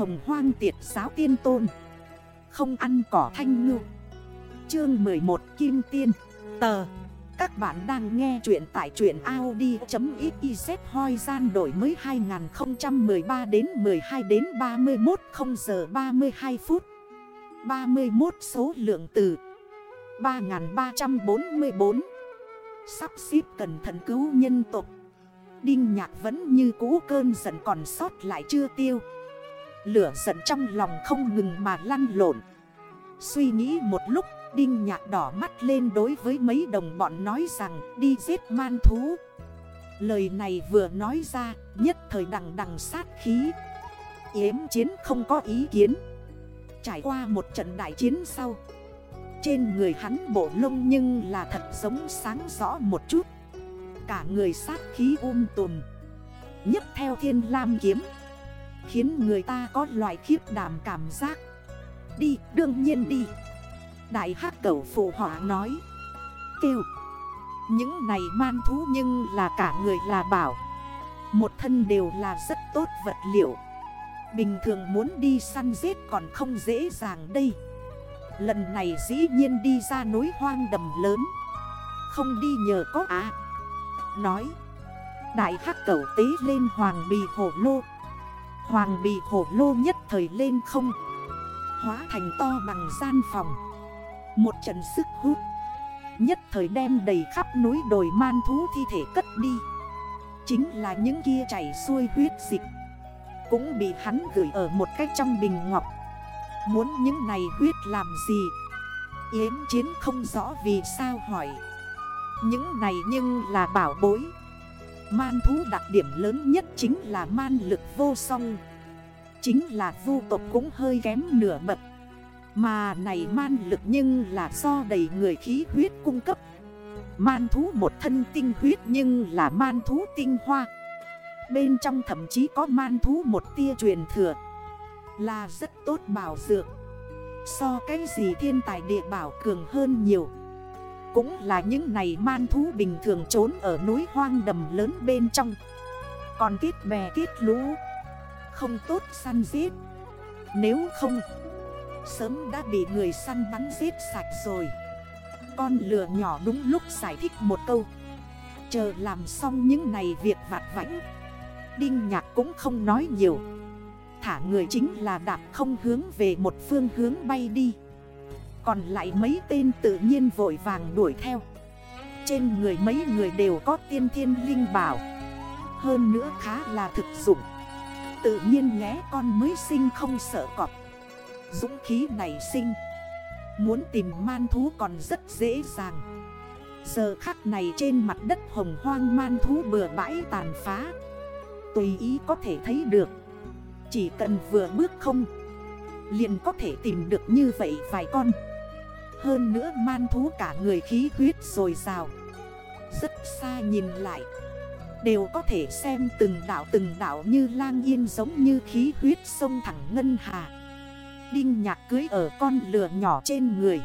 hồng hoang tiệt giáo tiên tôn. Không ăn cỏ thanh ngư. Chương 11 Kim Tiên. Tờ. Các bạn đang nghe chuyện tại truyện Audi.xyz hoi gian đổi mới 2013 đến 12 đến 31 0 giờ 32 phút. 31 số lượng từ 3344 Sắp xếp cẩn thận cứu nhân tục Đinh nhạc vẫn như cũ cơn giận còn sót lại chưa tiêu. Lửa giận trong lòng không ngừng mà lăn lộn. Suy nghĩ một lúc, Đinh nhạc đỏ mắt lên đối với mấy đồng bọn nói rằng, đi giết man thú. Lời này vừa nói ra, nhất thời đằng đằng sát khí. Yếm chiến không có ý kiến. Trải qua một trận đại chiến sau, Trên người hắn bộ lông nhưng là thật giống sáng rõ một chút. Cả người sát khí um tùm. Nhất theo thiên lam kiếm. Khiến người ta có loại khiếp đảm cảm giác. Đi, đương nhiên đi. Đại hắc cẩu phụ họa nói. Kêu. Những này man thú nhưng là cả người là bảo. Một thân đều là rất tốt vật liệu. Bình thường muốn đi săn giết còn không dễ dàng đây. Lần này dĩ nhiên đi ra núi hoang đầm lớn. Không đi nhờ có á. Nói. Đại hắc cẩu tế lên hoàng bì hổ lô. Hoàng bị hổ lô nhất thời lên không. Hóa thành to bằng gian phòng. Một trận sức hút. Nhất thời đem đầy khắp núi đồi man thú thi thể cất đi. Chính là những kia chảy xuôi huyết dịch. Cũng bị hắn gửi ở một cách trong bình ngọc. Muốn những này huyết làm gì? Yến chiến không rõ vì sao hỏi. Những này nhưng là bảo bối. Man thú đặc điểm lớn nhất chính là man lực vô song. Chính là vu tộc cũng hơi kém nửa bậc. Mà này man lực nhưng là do đầy người khí huyết cung cấp. Man thú một thân tinh huyết nhưng là man thú tinh hoa. Bên trong thậm chí có man thú một tia truyền thừa. Là rất tốt bảo dược. So cái gì thiên tài địa bảo cường hơn nhiều. Cũng là những này man thú bình thường trốn ở núi hoang đầm lớn bên trong. Còn kết bè, kết lũ. Không tốt săn giết. Nếu không, Sớm đã bị người săn bắn giết sạch rồi. Con lừa nhỏ đúng lúc giải thích một câu. Chờ làm xong những này việc vặt vãnh. Đinh nhạc cũng không nói nhiều. Thả người chính là đạp không hướng về một phương hướng bay đi. Còn lại mấy tên tự nhiên vội vàng đuổi theo. Trên người mấy người đều có tiên thiên linh bảo. Hơn nữa khá là thực dụng. Tự nhiên nhé, con mới sinh không sợ cọp. Dũng khí này sinh. Muốn tìm man thú còn rất dễ dàng. Giờ khắc này trên mặt đất hồng hoang man thú bừa bãi tàn phá. Tùy ý có thể thấy được. Chỉ cần vừa bước không, Liền có thể tìm được như vậy vài con. Hơn nữa man thú cả người khí huyết rồi rào Rất xa nhìn lại. Đều có thể xem từng đảo từng đảo như lang yên giống như khí huyết sông thẳng ngân hà. Đinh nhạc cưới ở con lửa nhỏ trên người.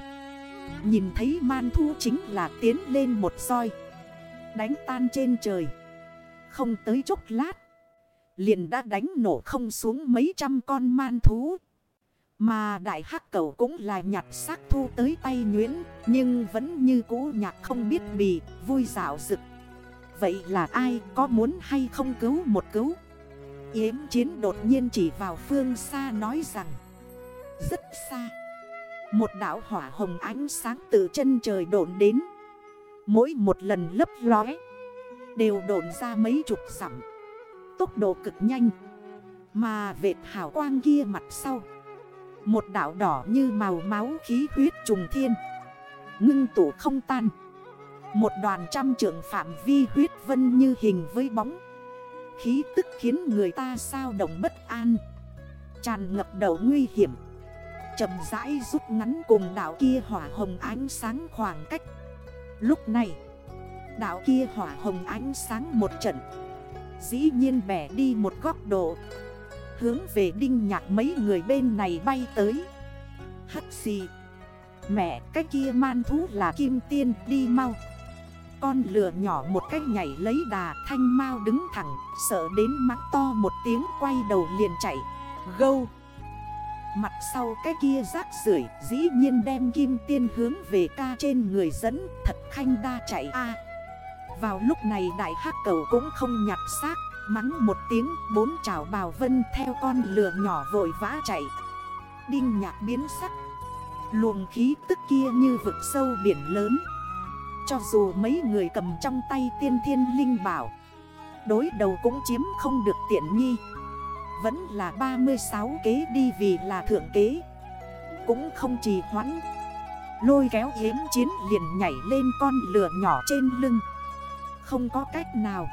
Nhìn thấy man thu chính là tiến lên một soi Đánh tan trên trời. Không tới chốc lát. Liền đã đánh nổ không xuống mấy trăm con man thú. Mà đại hắc cầu cũng là nhặt xác thu tới tay nhuyễn Nhưng vẫn như cũ nhạc không biết bì, Vui dạo rực Vậy là ai có muốn hay không cứu một cứu? Yếm chiến đột nhiên chỉ vào phương xa nói rằng, Rất xa. Một đảo hỏa hồng ánh sáng từ chân trời độn đến. Mỗi một lần lấp lóe, Đều độn ra mấy chục sẵm Tốc độ cực nhanh. Mà vệt hào quang kia mặt sau một đảo đỏ như màu máu khí huyết trùng thiên. Ngưng tủ không tan. Một đoàn trăm trưởng phạm vi huyết vân như hình với bóng. Khí tức khiến người ta sao động bất an. Tràn ngập đầu nguy hiểm. Chậm rãi rút ngắn cùng đảo kia hỏa hồng ánh sáng khoảng cách. Lúc này, Đảo kia hỏa hồng ánh sáng một trận. Dĩ nhiên bẻ đi một góc độ. Hướng về đinh nhạc mấy người bên này bay tới. Hắc xì. Mẹ, cái kia man thú là kim tiên, đi mau. Con lửa nhỏ một cách nhảy lấy đà Thanh mau đứng thẳng, Sợ đến mắt to một tiếng quay đầu liền chạy. Gâu. Mặt sau cái kia rác rưởi, dĩ nhiên đem kim tiên hướng về ca trên người dẫn, Thật khanh đa chạy a. Vào lúc này đại hắc cầu cũng không nhặt xác. Mắng một tiếng, bốn chảo bào vân theo con lừa nhỏ vội vã chạy. Đinh nhạc biến sắc. Luồng khí tức kia như vực sâu biển lớn. Cho dù mấy người cầm trong tay tiên thiên linh bảo, Đối đầu cũng chiếm không được tiện nghi. Vẫn là 36 kế đi vì là thượng kế. Cũng không trì hoãn. Lôi kéo yếm chiến liền nhảy lên con lửa nhỏ trên lưng. Không có cách nào.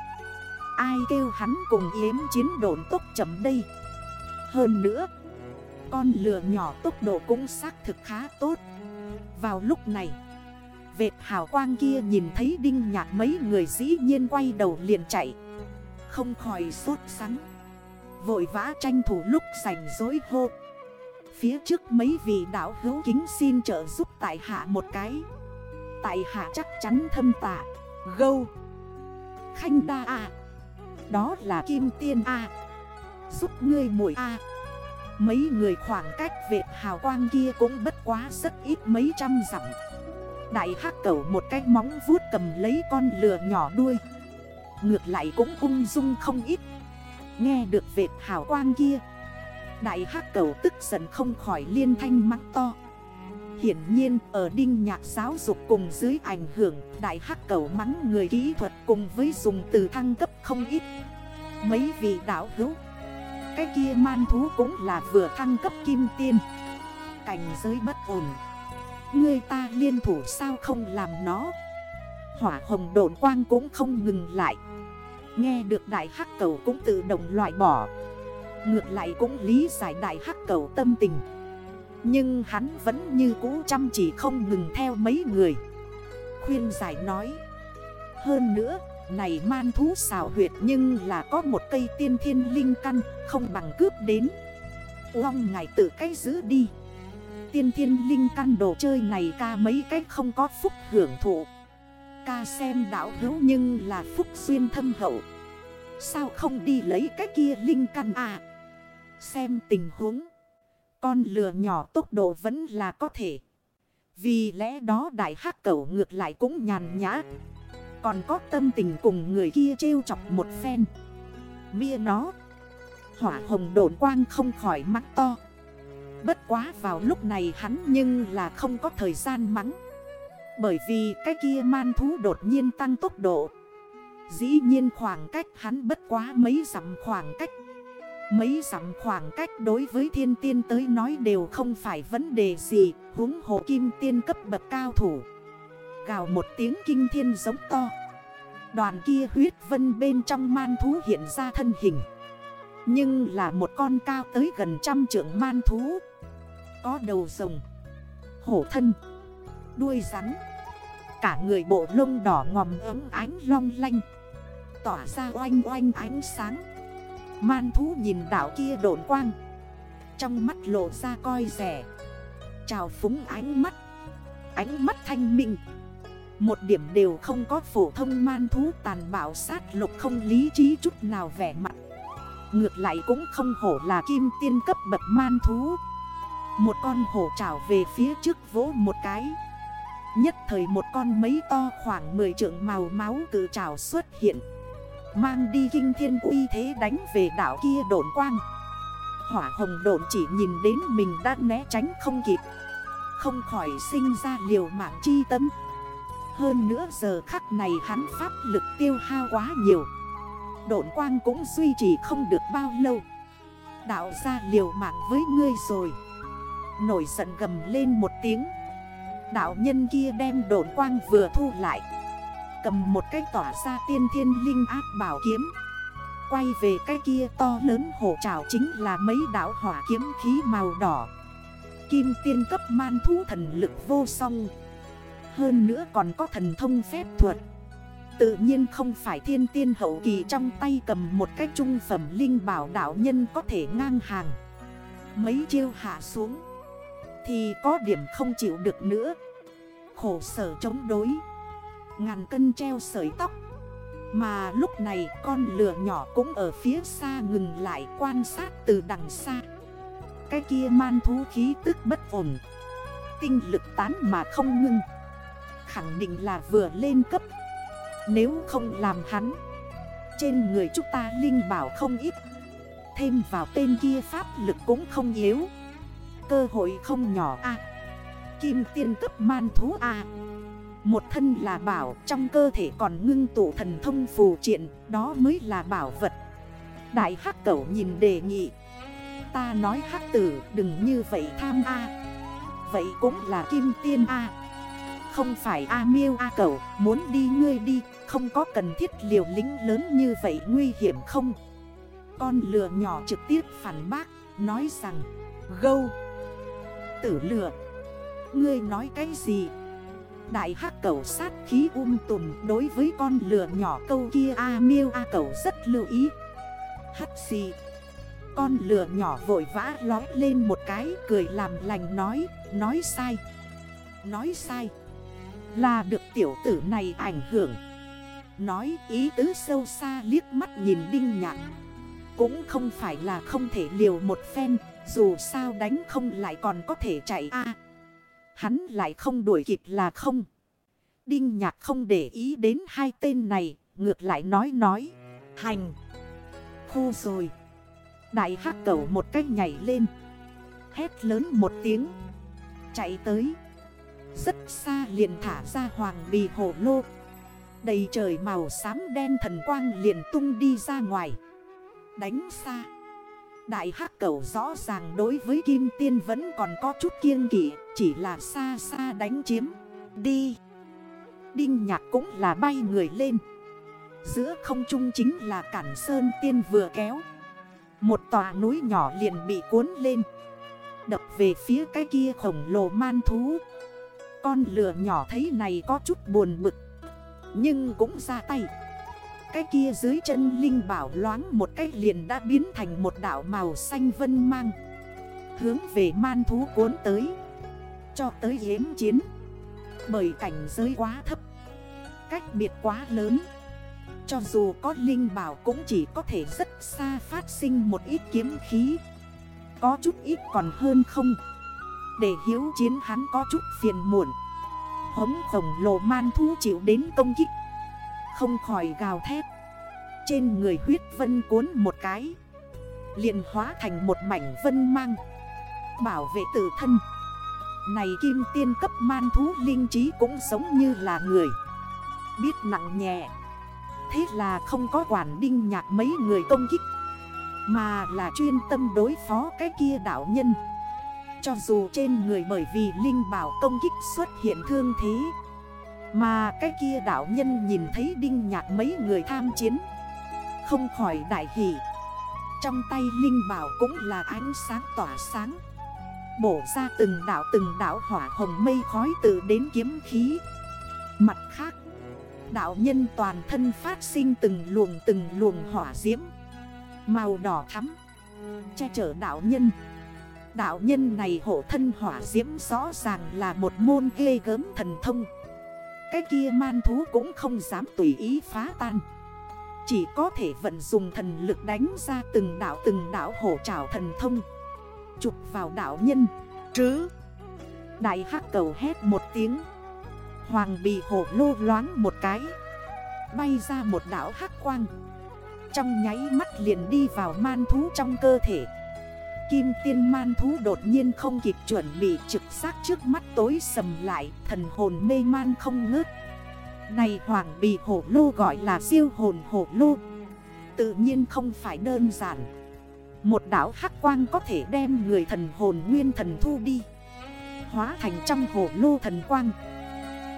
Ai kêu hắn cùng yếm chiến độn tốc chậm đây? Hơn nữa, Con lửa nhỏ tốc độ cũng xác thực khá tốt. Vào lúc này, Vệt hào quang kia nhìn thấy đinh nhạc mấy người dĩ nhiên quay đầu liền chạy. Không khỏi sốt sắng. Vội vã tranh thủ lúc sành dối hô. Phía trước mấy vị đảo hữu kính xin trợ giúp tại hạ một cái. Tại hạ chắc chắn thâm tạ. Gâu. Khanh đa à đó là kim tiên a. Giúp ngươi mũi a. Mấy người khoảng cách vệ hào quang kia cũng bất quá rất ít mấy trăm dặm. Đại hắc cẩu một cái móng vuốt cầm lấy con lừa nhỏ đuôi. Ngược lại cũng ung dung không ít. Nghe được vệt hào quang kia, Đại hắc cầu tức giận không khỏi liên thanh mắng to. Hiển nhiên, ở đinh nhạc giáo dục cùng dưới ảnh hưởng, Đại hắc cầu mắng người kỹ thuật cùng với dùng từ thăng cấp không ít. Mấy vị đảo hữu, Cái kia man thú cũng là vừa thăng cấp kim tiên. Cảnh giới bất ổn. Người ta liên thủ sao không làm nó? Hỏa hồng độn quang cũng không ngừng lại. Nghe được đại hắc cầu cũng tự động loại bỏ. Ngược lại cũng lý giải đại hắc cầu tâm tình. Nhưng hắn vẫn như cũ chăm chỉ không ngừng theo mấy người. Khuyên giải nói Hơn nữa, này man thú xào huyệt nhưng là có một cây tiên thiên linh căn Không bằng cướp đến. Uông ngài tự cách giữ đi. Tiên thiên linh căn đồ chơi này ca mấy cách không có phúc hưởng thụ. Ca xem đảo hữu nhưng là phúc xuyên thâm hậu. Sao không đi lấy cái kia linh căn à? Xem tình huống. Con lừa nhỏ tốc độ vẫn là có thể. Vì lẽ đó đại hắc cẩu ngược lại cũng nhàn nhã. Còn có tâm tình cùng người kia trêu chọc một phen. Mia nó, Hỏa hồng đồn quang không khỏi mắt to. Bất quá vào lúc này hắn nhưng là không có thời gian mắng. Bởi vì cái kia man thú đột nhiên tăng tốc độ. Dĩ nhiên khoảng cách hắn bất quá mấy dặm khoảng cách. Mấy dặm khoảng cách đối với thiên tiên tới nói đều không phải vấn đề gì, huống hồ kim tiên cấp bậc cao thủ. Gào một tiếng kinh thiên giống to. Đoàn kia huyết vân bên trong man thú hiện ra thân hình. Nhưng là một con cao tới gần trăm trượng man thú. Có đầu rồng, Hổ thân, Đuôi rắn. Cả người bộ lông đỏ ngòm ấm ánh long lanh. Tỏa ra oanh oanh ánh sáng. Man thú nhìn đảo kia độn quang. Trong mắt lộ ra coi rẻ. Chào phúng ánh mắt. Ánh mắt thanh minh. Một điểm đều không có phổ thông man thú tàn bạo sát lục không lý trí chút nào vẻ mặt. Ngược lại cũng không hổ là kim tiên cấp bậc man thú. Một con hổ trảo về phía trước vỗ một cái. Nhất thời một con mấy to khoảng 10 trượng màu máu cử trảo xuất hiện. Mang đi kinh thiên uy thế đánh về đảo kia độn quang. Hỏa hồng độn chỉ nhìn đến mình đã né tránh không kịp. Không khỏi sinh ra liều mạng chi tâm. Hơn nữa giờ khắc này hắn pháp lực tiêu hao quá nhiều. Độn quang cũng duy trì không được bao lâu. Đạo ra liều mạng với ngươi rồi. Nổi giận gầm lên một tiếng. Đạo nhân kia đem độn quang vừa thu lại. Cầm một cái tỏa ra tiên thiên linh áp bảo kiếm. Quay về cái kia to lớn hổ trào chính là mấy đảo hỏa kiếm khí màu đỏ. Kim tiên cấp man thú thần lực vô song. Hơn nữa còn có thần thông phép thuật. Tự nhiên không phải thiên tiên hậu kỳ trong tay cầm một cái trung phẩm linh bảo đạo nhân có thể ngang hàng. Mấy chiêu hạ xuống, thì có điểm không chịu được nữa. Khổ sở chống đối. Ngàn cân treo sợi tóc. Mà lúc này con lửa nhỏ cũng ở phía xa ngừng lại quan sát từ đằng xa. Cái kia man thú khí tức bất ổn. Tinh lực tán mà không ngưng. Khẳng định là vừa lên cấp. Nếu không làm hắn, Trên người chúng ta linh bảo không ít. Thêm vào tên kia pháp lực cũng không yếu. Cơ hội không nhỏ a Kim tiên cấp man thú a một thân là bảo, trong cơ thể còn ngưng tụ thần thông phù triện, Đó mới là bảo vật. Đại hắc cẩu nhìn đề nghị. Ta nói hắc tử, đừng như vậy tham a. Vậy cũng là kim tiên a. Không phải a miêu a cẩu, Muốn đi ngươi đi, Không có cần thiết liều lính lớn như vậy nguy hiểm không? Con lừa nhỏ trực tiếp phản bác, Nói rằng, Gâu, Tử lừa, Ngươi nói cái gì? Đại hắc cẩu sát khí um tùm Đối với con lừa nhỏ câu kia A miêu A cẩu rất lưu ý. Hắc xì. Con lừa nhỏ vội vã lói lên một cái, Cười làm lành nói Nói sai. Nói sai. Là được tiểu tử này ảnh hưởng. Nói ý tứ sâu xa liếc mắt nhìn đinh nhạc Cũng không phải là không thể liều một phen, Dù sao đánh không lại còn có thể chạy a. Hắn lại không đuổi kịp là không. Đinh nhạc không để ý đến hai tên này, Ngược lại nói nói. Hành. Khu rồi. Đại hắc cẩu một cách nhảy lên. Hét lớn một tiếng. Chạy tới. Rất xa liền thả ra hoàng bì hổ lô. Đầy trời màu xám đen thần quang liền tung đi ra ngoài. Đánh xa. Đại hắc cẩu rõ ràng đối với kim tiên vẫn còn có chút kiêng kỵ, Chỉ là xa xa đánh chiếm. Đi. Đinh nhạc cũng là bay người lên. Giữa không trung chính là cản sơn tiên vừa kéo. Một tòa núi nhỏ liền bị cuốn lên. Đập về phía cái kia khổng lồ man thú. Con lửa nhỏ thấy này có chút buồn bực Nhưng cũng ra tay. Cái kia dưới chân linh bảo loáng một cái liền đã biến thành một đảo màu xanh vân mang. Hướng về man thú cuốn tới. Cho tới yếm chiến. Bởi cảnh giới quá thấp. Cách biệt quá lớn. Cho dù có linh bảo cũng chỉ có thể rất xa phát sinh một ít kiếm khí. Có chút ít còn hơn không. Để hiếu chiến hắn có chút phiền muộn. Hống khổng lồ man thú chịu đến công kích. Không khỏi gào thét. Trên người huyết vân cuốn một cái, liền hóa thành một mảnh vân mang, Bảo vệ tự thân. Này kim tiên cấp man thú linh trí cũng giống như là người, Biết nặng nhẹ. Thế là không có quản đinh nhạc mấy người công kích, Mà là chuyên tâm đối phó cái kia đảo nhân. Cho dù trên người bởi vì Linh bảo công kích xuất hiện thương thế mà cái kia đảo nhân nhìn thấy đinh nhạc mấy người tham chiến. Không khỏi đại hỷ Trong tay Linh bảo cũng là ánh sáng tỏa sáng. Bổ ra từng đảo từng đảo hỏa hồng mây khói tự đến kiếm khí. Mặt khác, Đạo nhân toàn thân phát sinh từng luồng từng luồng hỏa diễm. Màu đỏ thắm, Che chở đạo nhân. Đạo nhân này hộ thân hỏa diễm rõ ràng là một môn ghê gớm thần thông. Cái kia man thú cũng không dám tùy ý phá tan. Chỉ có thể vận dùng thần lực đánh ra từng đảo từng đảo hổ trảo thần thông. Chụp vào đạo nhân, Trứ. Đại hắc cầu hét một tiếng. Hoàng bì hổ lô loáng một cái. Bay ra một đảo hắc quang. Trong nháy mắt liền đi vào man thú trong cơ thể. Kim tiên man thú đột nhiên không kịp chuẩn bị trực sát trước mắt tối sầm lại, Thần hồn mê man không ngớt. Này hoàng bì hổ lô gọi là siêu hồn hổ lô. Tự nhiên không phải đơn giản. Một đảo hắc quang có thể đem người thần hồn nguyên thần thu đi, Hóa thành trong hổ lô thần quang.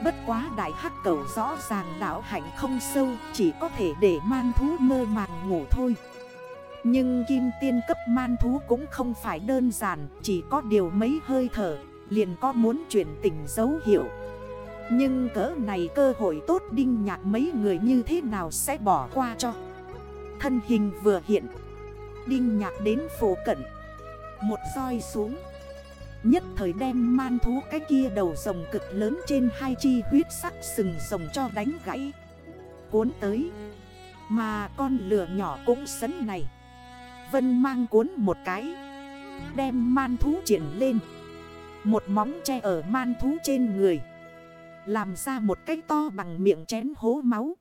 Bất quá đại hắc cầu rõ ràng đảo hạnh không sâu, Chỉ có thể để man thú mơ màng ngủ thôi. Nhưng kim tiên cấp man thú cũng không phải đơn giản, Chỉ có điều mấy hơi thở, Liền có muốn chuyển tình dấu hiệu. Nhưng cỡ này cơ hội tốt đinh nhạc mấy người như thế nào sẽ bỏ qua cho? Thân hình vừa hiện, Đinh nhạc đến phố cận. Một roi xuống. Nhất thời đem man thú cái kia đầu rồng cực lớn trên hai chi huyết sắc sừng rồng cho đánh gãy. Cuốn tới. Mà con lửa nhỏ cũng sấn này. Vân mang cuốn một cái, Đem man thú triển lên. Một móng che ở man thú trên người, Làm ra một cái to bằng miệng chén hố máu.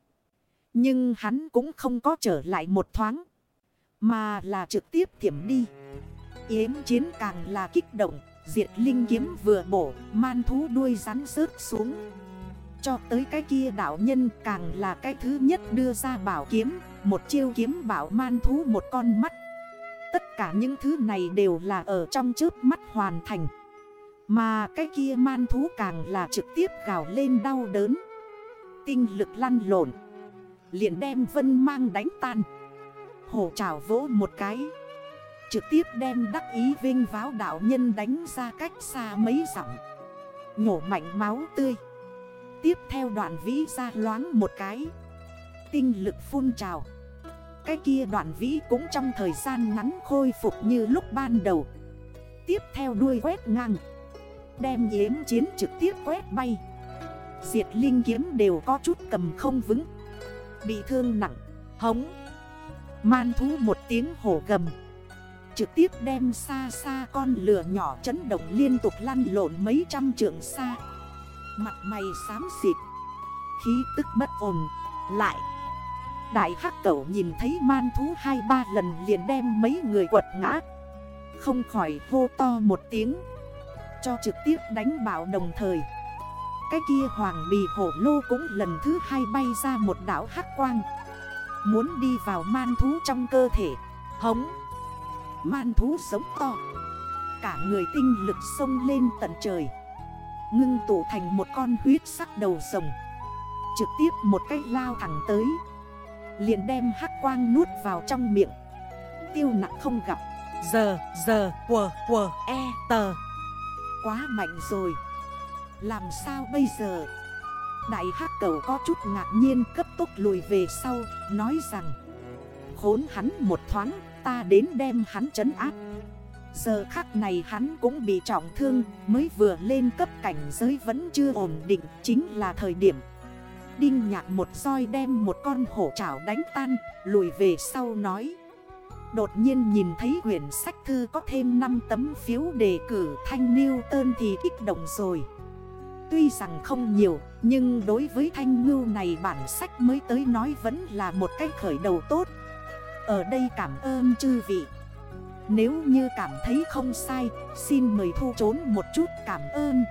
Nhưng hắn cũng không có trở lại một thoáng, Mà là trực tiếp thiểm đi. Yếm chiến càng là kích động, Diệt linh kiếm vừa bổ, Man thú đuôi rắn rớt xuống. Cho tới cái kia đảo nhân càng là cái thứ nhất đưa ra bảo kiếm, Một chiêu kiếm bảo man thú một con mắt. Tất cả những thứ này đều là ở trong trước mắt hoàn thành. Mà cái kia man thú càng là trực tiếp gào lên đau đớn. Tinh lực lăn lộn. Liền đem vân mang đánh tan. Hổ trào vỗ một cái. Trực tiếp đem đắc ý vinh váo đạo nhân đánh ra cách xa mấy dặm. Nhổ mạnh máu tươi. Tiếp theo đoạn vĩ ra loáng một cái. Tinh lực phun trào. Cái kia đoạn vĩ cũng trong thời gian ngắn khôi phục như lúc ban đầu. Tiếp theo đuôi quét ngang. Đem yếm chiến trực tiếp quét bay. Diệt linh kiếm đều có chút cầm không vững. Bị thương nặng, Hống. Man thú một tiếng hổ gầm. Trực tiếp đem xa xa con lửa nhỏ chấn động liên tục lăn lộn mấy trăm trượng xa. Mặt mày xám xịt. Khí tức bất ổn, Lại Đại hắc cẩu nhìn thấy man thú hai ba lần liền đem mấy người quật ngã. Không khỏi hô to một tiếng, Cho trực tiếp đánh bảo đồng thời. Cái kia hoàng bì hổ lô cũng lần thứ hai bay ra một đảo hắc quang. Muốn đi vào man thú trong cơ thể, Hống. Man thú sống to. Cả người tinh lực sông lên tận trời. Ngưng tụ thành một con huyết sắc đầu rồng. Trực tiếp một cách lao thẳng tới. Liền đem hắc quang nuốt vào trong miệng. Tiêu nặng không gặp. Giờ, giờ, quờ, quờ, e, tờ Quá mạnh rồi. Làm sao bây giờ? Đại hắc cầu có chút ngạc nhiên cấp tốc lùi về sau Nói rằng Khốn hắn một thoáng ta đến đem hắn trấn áp. Giờ khắc này hắn cũng bị trọng thương Mới vừa lên cấp cảnh giới vẫn chưa ổn định Chính là thời điểm Đinh nhạc một roi đem một con hổ trảo đánh tan, Lùi về sau nói. Đột nhiên nhìn thấy quyển sách thư có thêm 5 tấm phiếu đề cử Thanh Newton thì kích động rồi. Tuy rằng không nhiều, Nhưng đối với Thanh Ngưu này bản sách mới tới nói vẫn là một cách khởi đầu tốt. Ở đây cảm ơn chư vị. Nếu như cảm thấy không sai, Xin mời thu trốn một chút. Cảm ơn.